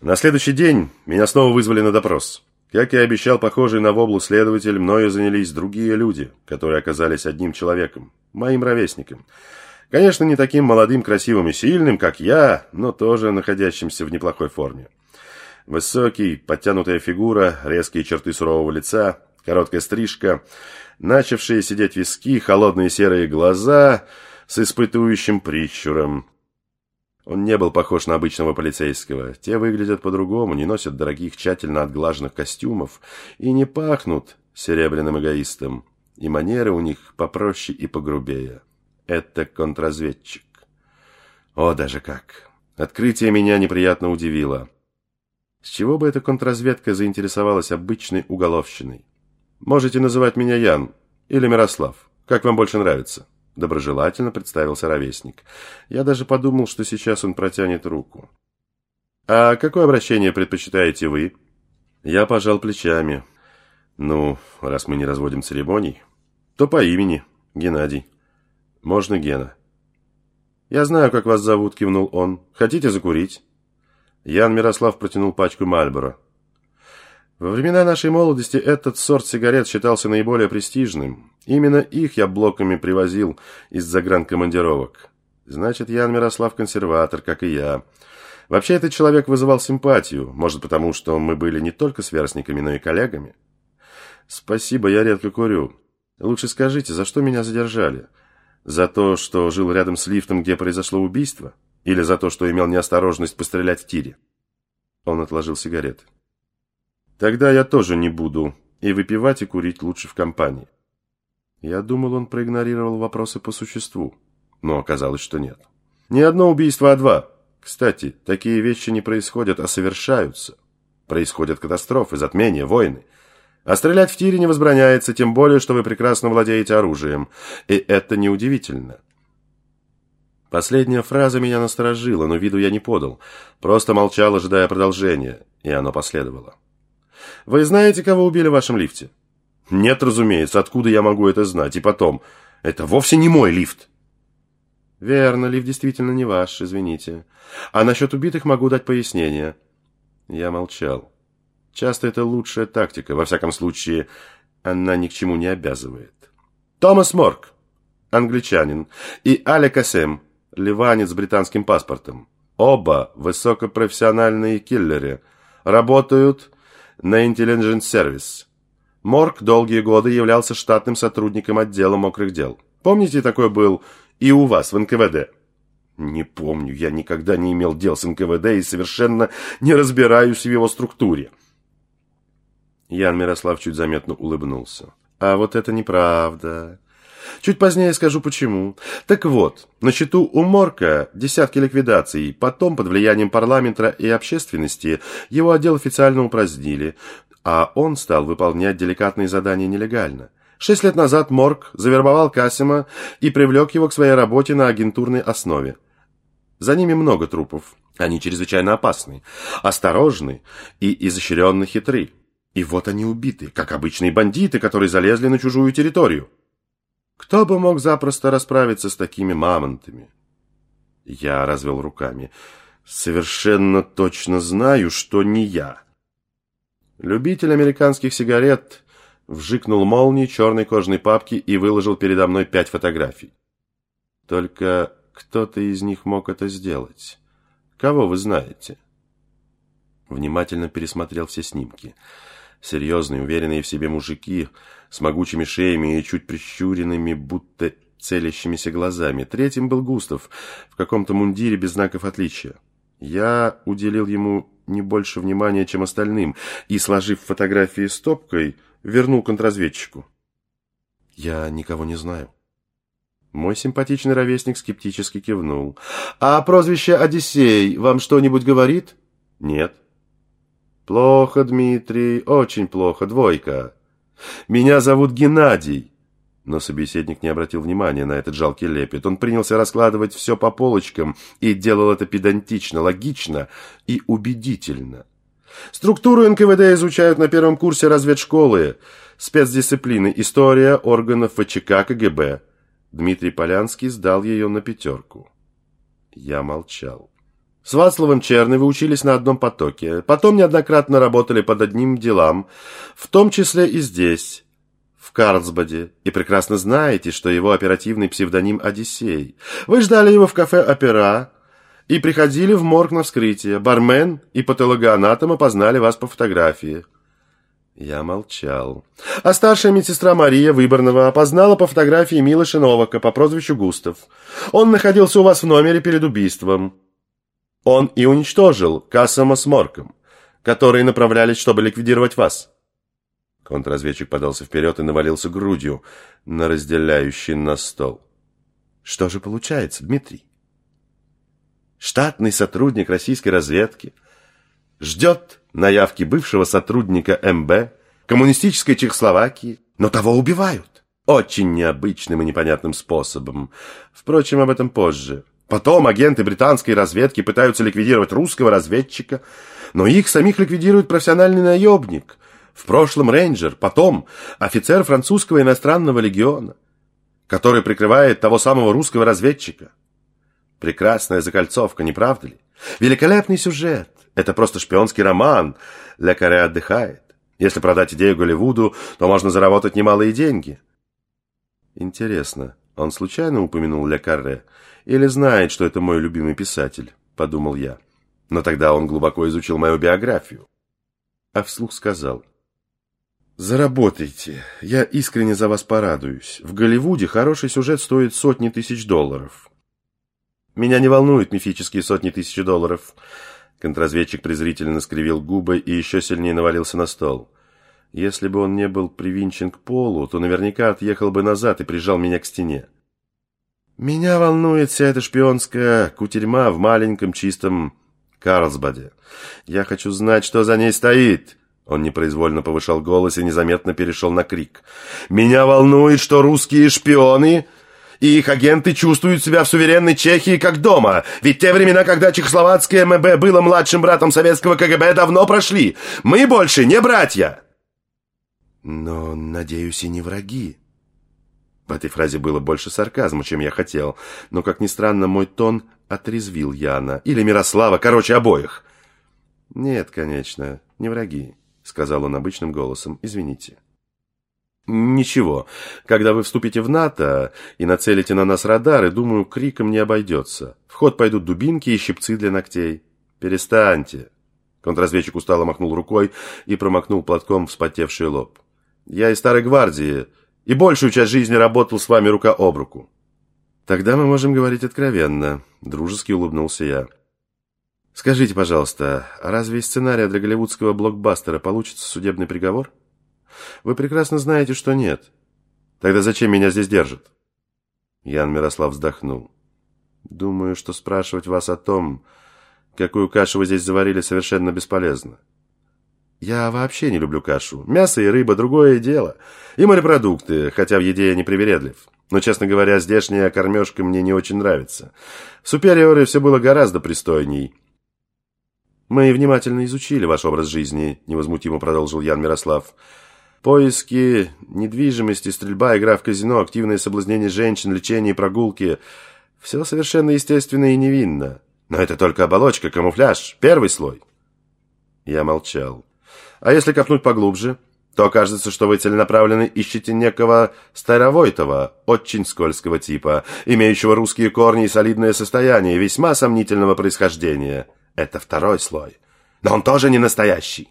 На следующий день меня снова вызвали на допрос. Как и обещал похожий на воблу следователь, мною занялись другие люди, которые оказались одним человеком, моим ровесником. Конечно, не таким молодым, красивым и сильным, как я, но тоже находящимся в неплохой форме. Высокий, подтянутая фигура, резкие черты сурового лица, короткая стрижка, начавшие сидеть виски, холодные серые глаза с испытующим прищуром. Он не был похож на обычного полицейского. Те выглядят по-другому, не носят дорогих, тщательно отглаженных костюмов и не пахнут серебряным эгоистом. И манеры у них попроще и погрубее. Это контрразведчик. О, даже как! Открытие меня неприятно удивило. С чего бы эта контрразведка заинтересовалась обычной уголовщиной? Можете называть меня Ян или Мирослав, как вам больше нравится. Доброжелательно представился ровесник. Я даже подумал, что сейчас он протянет руку. «А какое обращение предпочитаете вы?» Я пожал плечами. «Ну, раз мы не разводим церемоний, то по имени Геннадий. Можно Гена». «Я знаю, как вас зовут», — кивнул он. «Хотите закурить?» Ян Мирослав протянул пачку Мальборо. Во времена нашей молодости этот сорт сигарет считался наиболее престижным. Именно их я блоками привозил из загранкомандировок. Значит, Ян Мирослав консерватор, как и я. Вообще, этот человек вызывал симпатию, может, потому что мы были не только сверстниками, но и коллегами. Спасибо, я редко курю. Лучше скажите, за что меня задержали? За то, что жил рядом с лифтом, где произошло убийство? Или за то, что имел неосторожность пострелять в тире? Он отложил сигареты. Тогда я тоже не буду. И выпивать, и курить лучше в компании. Я думал, он проигнорировал вопросы по существу. Но оказалось, что нет. Не одно убийство, а два. Кстати, такие вещи не происходят, а совершаются. Происходят катастрофы, затмения, войны. А стрелять в тире не возбраняется, тем более, что вы прекрасно владеете оружием. И это неудивительно. Последняя фраза меня насторожила, но виду я не подал. Просто молчал, ожидая продолжения, и оно последовало. Вы знаете, кого убили в вашем лифте? Нет, разумеется, откуда я могу это знать? И потом, это вовсе не мой лифт. Верно, лифт действительно не ваш, извините. А насчет убитых могу дать пояснение. Я молчал. Часто это лучшая тактика, во всяком случае, она ни к чему не обязывает. Томас Морк, англичанин, и Аля Касем, ливанец с британским паспортом. Оба высокопрофессиональные киллеры. Работают на Intelligence Service. Морг долгие годы являлся штатным сотрудником отдела мокрых дел. Помните, такой был и у вас в НКВД? Не помню, я никогда не имел дел с НКВД и совершенно не разбираюсь в его структуре. Ян Мирослав чуть заметно улыбнулся. А вот это неправда. Чуть позднее скажу почему. Так вот, на счету у Морка десятки ликвидаций, потом под влиянием парламента и общественности его отдел официально упразднили, а он стал выполнять деликатные задания нелегально. Шесть лет назад Морк завербовал Касима и привлек его к своей работе на агентурной основе. За ними много трупов. Они чрезвычайно опасны, осторожны и изощренно хитры. И вот они убиты, как обычные бандиты, которые залезли на чужую территорию. Кто бы мог запросто расправиться с такими мамонтами? Я развел руками. Совершенно точно знаю, что не я. Любитель американских сигарет вжикнул молнии черной кожаной папки и выложил передо мной пять фотографий. Только кто-то из них мог это сделать. Кого вы знаете? Внимательно пересмотрел все снимки. Серьезные, уверенные в себе мужики с могучими шеями и чуть прищуренными, будто целящимися глазами. Третьим был Густав в каком-то мундире без знаков отличия. Я уделил ему не больше внимания, чем остальным, и, сложив фотографии стопкой, вернул контрразведчику. Я никого не знаю. Мой симпатичный ровесник скептически кивнул. «А прозвище Одиссей вам что-нибудь говорит?» «Нет». «Плохо, Дмитрий, очень плохо, двойка. Меня зовут Геннадий». Но собеседник не обратил внимания на этот жалкий лепет. Он принялся раскладывать все по полочкам и делал это педантично, логично и убедительно. Структуру НКВД изучают на первом курсе разведшколы. Спецдисциплины «История органов ВЧК КГБ». Дмитрий Полянский сдал ее на пятерку. Я молчал. С Вацлавом Черной вы учились на одном потоке. Потом неоднократно работали под одним делам, в том числе и здесь, в Карлсбаде, и прекрасно знаете, что его оперативный псевдоним Одиссей. Вы ждали его в кафе «Опера», и приходили в морг на вскрытие. Бармен и патологоанатом опознали вас по фотографии. Я молчал. А старшая медсестра Мария Выборного опознала по фотографии Милоша Новака по прозвищу Густав. Он находился у вас в номере перед убийством. Он и уничтожил Кассама с Морком, которые направлялись, чтобы ликвидировать вас. Контрразведчик подался вперед и навалился грудью на разделяющий на стол. Что же получается, Дмитрий? штатный сотрудник российской разведки, ждет наявки бывшего сотрудника МБ, коммунистической Чехословакии, но того убивают. Очень необычным и непонятным способом. Впрочем, об этом позже. Потом агенты британской разведки пытаются ликвидировать русского разведчика, но их самих ликвидирует профессиональный наемник. В прошлом рейнджер, потом офицер французского иностранного легиона, который прикрывает того самого русского разведчика. Прекрасная закольцовка, не правда ли? Великолепный сюжет. Это просто шпионский роман. Ля Каре отдыхает. Если продать идею Голливуду, то можно заработать немалые деньги. Интересно, он случайно упомянул Ля Карре? Или знает, что это мой любимый писатель? Подумал я. Но тогда он глубоко изучил мою биографию. А вслух сказал. «Заработайте. Я искренне за вас порадуюсь. В Голливуде хороший сюжет стоит сотни тысяч долларов. Меня не волнуют мифические сотни тысяч долларов. Контрразведчик презрительно скривил губы и еще сильнее навалился на стол. Если бы он не был привинчен к полу, то наверняка отъехал бы назад и прижал меня к стене. Меня волнует вся эта шпионская кутерьма в маленьком чистом Карлсбаде. Я хочу знать, что за ней стоит. Он непроизвольно повышал голос и незаметно перешел на крик. «Меня волнует, что русские шпионы и их агенты чувствуют себя в суверенной Чехии как дома. Ведь те времена, когда чехословацкое МБ было младшим братом советского КГБ, давно прошли. Мы больше не братья. Но, надеюсь, и не враги. В этой фразе было больше сарказма, чем я хотел. Но, как ни странно, мой тон отрезвил Яна. Или Мирослава, короче, обоих. «Нет, конечно, не враги», — сказал он обычным голосом. «Извините». Ничего, когда вы вступите в НАТО и нацелите на нас радары, думаю, криком не обойдется. В ход пойдут дубинки и щипцы для ногтей. Перестаньте. Контрразведчик устало махнул рукой и промокнул платком вспотевший лоб. Я из Старой Гвардии и большую часть жизни работал с вами рука об руку. Тогда мы можем говорить откровенно, дружески улыбнулся я. Скажите, пожалуйста, а разве из сценария для голливудского блокбастера получится судебный приговор? Вы прекрасно знаете, что нет. Тогда зачем меня здесь держат?» Ян Мирослав вздохнул. «Думаю, что спрашивать вас о том, какую кашу вы здесь заварили, совершенно бесполезно. Я вообще не люблю кашу. Мясо и рыба – другое дело. И морепродукты, хотя в еде я не привередлив. Но, честно говоря, здешняя кормежка мне не очень нравится. В Супериоре все было гораздо пристойней. «Мы внимательно изучили ваш образ жизни», – невозмутимо продолжил Ян Мирослав. Поиски недвижимости, стрельба, игра в казино, активное соблазнение женщин, лечение и прогулки – все совершенно естественно и невинно. Но это только оболочка, камуфляж, первый слой. Я молчал. А если копнуть поглубже, то окажется, что вы целенаправленно ищете некого старовойтого, очень скользкого типа, имеющего русские корни и солидное состояние, весьма сомнительного происхождения. Это второй слой. Но он тоже не настоящий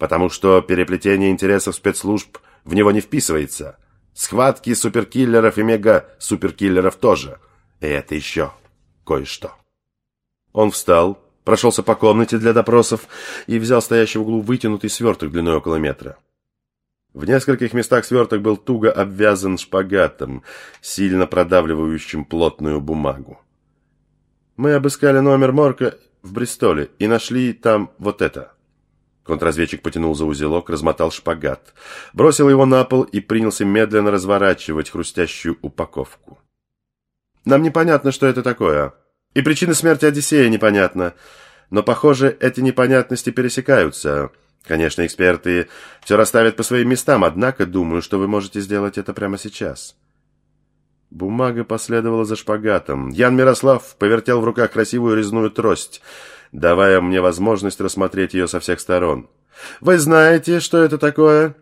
потому что переплетение интересов спецслужб в него не вписывается. Схватки суперкиллеров и мега-суперкиллеров тоже. И это еще кое-что. Он встал, прошелся по комнате для допросов и взял стоящий в углу вытянутый сверток длиной около метра. В нескольких местах сверток был туго обвязан шпагатом, сильно продавливающим плотную бумагу. Мы обыскали номер Морка в Бристоле и нашли там вот это – Контрразведчик потянул за узелок, размотал шпагат, бросил его на пол и принялся медленно разворачивать хрустящую упаковку. «Нам непонятно, что это такое. И причина смерти Одиссея непонятна. Но, похоже, эти непонятности пересекаются. Конечно, эксперты все расставят по своим местам, однако думаю, что вы можете сделать это прямо сейчас». Бумага последовала за шпагатом. Ян Мирослав повертел в руках красивую резную трость, давая мне возможность рассмотреть ее со всех сторон. «Вы знаете, что это такое?»